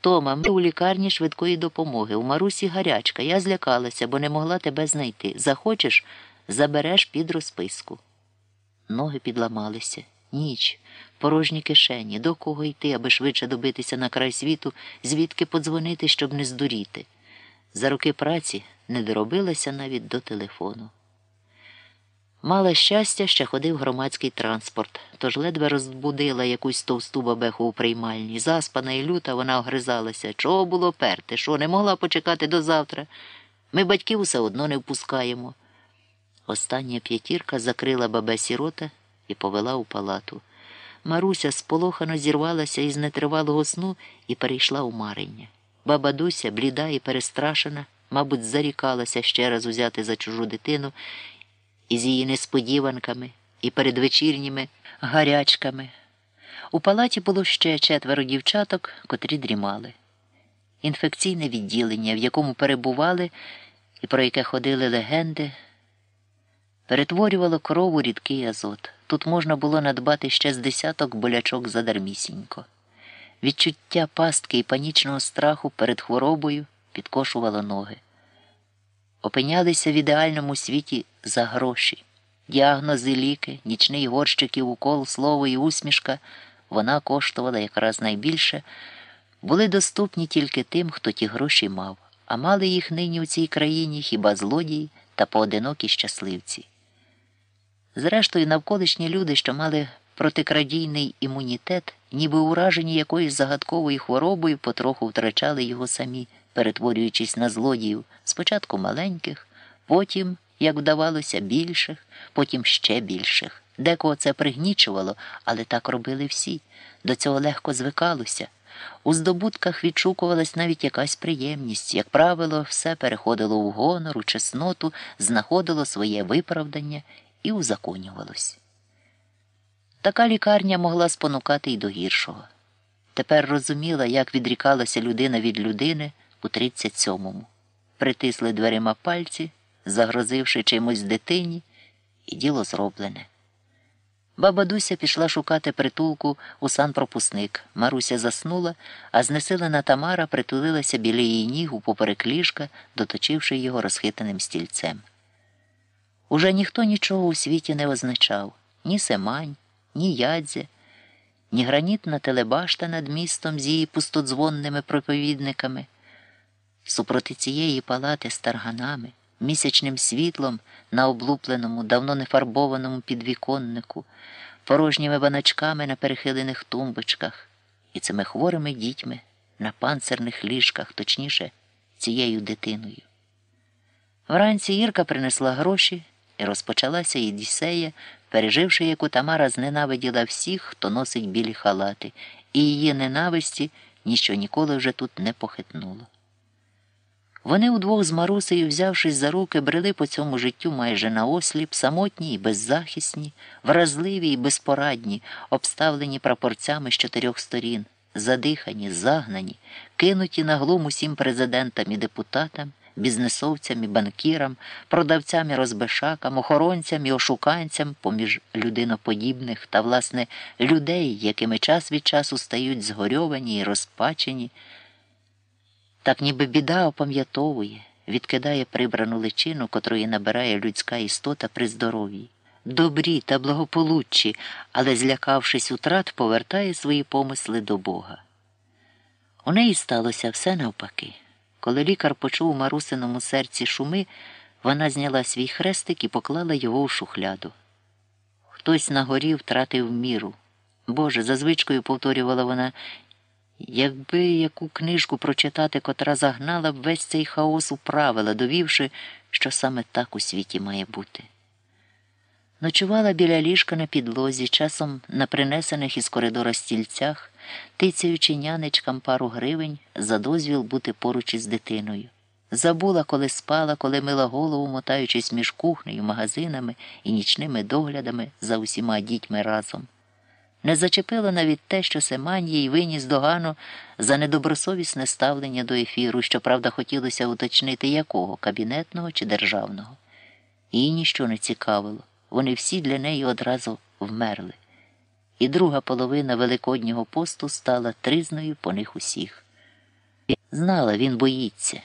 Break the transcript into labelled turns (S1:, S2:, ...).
S1: Тома, ми у лікарні швидкої допомоги. У Марусі гарячка. Я злякалася, бо не могла тебе знайти. Захочеш, забереш під розписку. Ноги підламалися. Ніч, порожні кишені, до кого йти, аби швидше добитися на край світу, звідки подзвонити, щоб не здуріти. За роки праці не доробилася навіть до телефону. Мала щастя, ще ходив громадський транспорт, тож ледве розбудила якусь товсту бабеху у приймальні. Заспана і люта вона огризалася. Чого було перти? Що, не могла почекати до завтра? Ми батьків усе одно не впускаємо. Остання п'ятірка закрила бабесі рота і повела у палату. Маруся сполохано зірвалася із нетривалого сну і перейшла у марення. Баба Дуся, бліда і перестрашена, мабуть, зарікалася ще раз узяти за чужу дитину із її несподіванками і передвечірніми гарячками. У палаті було ще четверо дівчаток, котрі дрімали. Інфекційне відділення, в якому перебували і про яке ходили легенди, перетворювало кров у рідкий азот. Тут можна було надбати ще з десяток болячок задармісінько. Відчуття пастки і панічного страху перед хворобою підкошувало ноги. Опинялися в ідеальному світі за гроші. Діагнози, ліки, нічний горщиків, укол, слово і усмішка вона коштувала якраз найбільше, були доступні тільки тим, хто ті гроші мав, а мали їх нині у цій країні хіба злодії та поодинокі щасливці. Зрештою, навколишні люди, що мали протикрадійний імунітет, ніби уражені якоюсь загадковою хворобою, потроху втрачали його самі, перетворюючись на злодіїв, спочатку маленьких, потім, як вдавалося, більших, потім ще більших. Декого це пригнічувало, але так робили всі. До цього легко звикалося. У здобутках відшукувалась навіть якась приємність. Як правило, все переходило у гонор, у чесноту, знаходило своє виправдання і узаконювалось. Така лікарня могла спонукати й до гіршого. Тепер розуміла, як відрікалася людина від людини у 37-му. Притисли дверима пальці, загрозивши чимось дитині, і діло зроблене. Баба Дуся пішла шукати притулку у санпропускник. Маруся заснула, а знесилена Тамара притулилася біля її ніг у поперек ліжка, доточивши його розхитаним стільцем. Уже ніхто нічого у світі не означав ні Семань, ні ядзя, ні гранітна телебашта над містом з її пустодзвонними проповідниками. Супроти цієї палати з тарганами, місячним світлом на облупленому, давно не фарбованому підвіконнику, порожніми баначками на перехилених тумбочках і цими хворими дітьми на панцирних ліжках, точніше, цією дитиною. Вранці Ірка принесла гроші і розпочалася Єдісея, переживши, яку Тамара зненавиділа всіх, хто носить білі халати, і її ненависті ніщо ніколи вже тут не похитнуло. Вони удвох з Марусею, взявшись за руки, брели по цьому життю майже наосліп, самотні і беззахисні, вразливі і безпорадні, обставлені прапорцями з чотирьох сторін, задихані, загнані, кинуті на глум усім президентам і депутатам, бізнесовцям і банкірам, продавцям і розбишакам, охоронцям і ошуканцям поміж людиноподібних та, власне, людей, якими час від часу стають згорьовані і розпачені. Так ніби біда опам'ятовує, відкидає прибрану личину, котрої набирає людська істота при здоров'ї, добрі та благополуччі, але, злякавшись утрат, повертає свої помисли до Бога. У неї сталося все навпаки. Коли лікар почув у марусиному серці шуми, вона зняла свій хрестик і поклала його у шухляду. Хтось на горі втратив міру. Боже, за звичкою повторювала вона. Якби яку книжку прочитати, котра загнала б весь цей хаос у правила, довівши, що саме так у світі має бути. Ночувала біля ліжка на підлозі, часом на принесених із коридора стільцях, тицяючи нянечкам пару гривень за дозвіл бути поруч із дитиною. Забула, коли спала, коли мила голову, мотаючись між кухнею, магазинами і нічними доглядами за усіма дітьми разом. Не зачепило навіть те, що Семан їй виніс догану за недобросовісне ставлення до ефіру, що, правда, хотілося уточнити якого кабінетного чи державного. Її ніщо не цікавило, вони всі для неї одразу вмерли. І друга половина Великоднього посту стала тризною по них усіх. Знала, він боїться.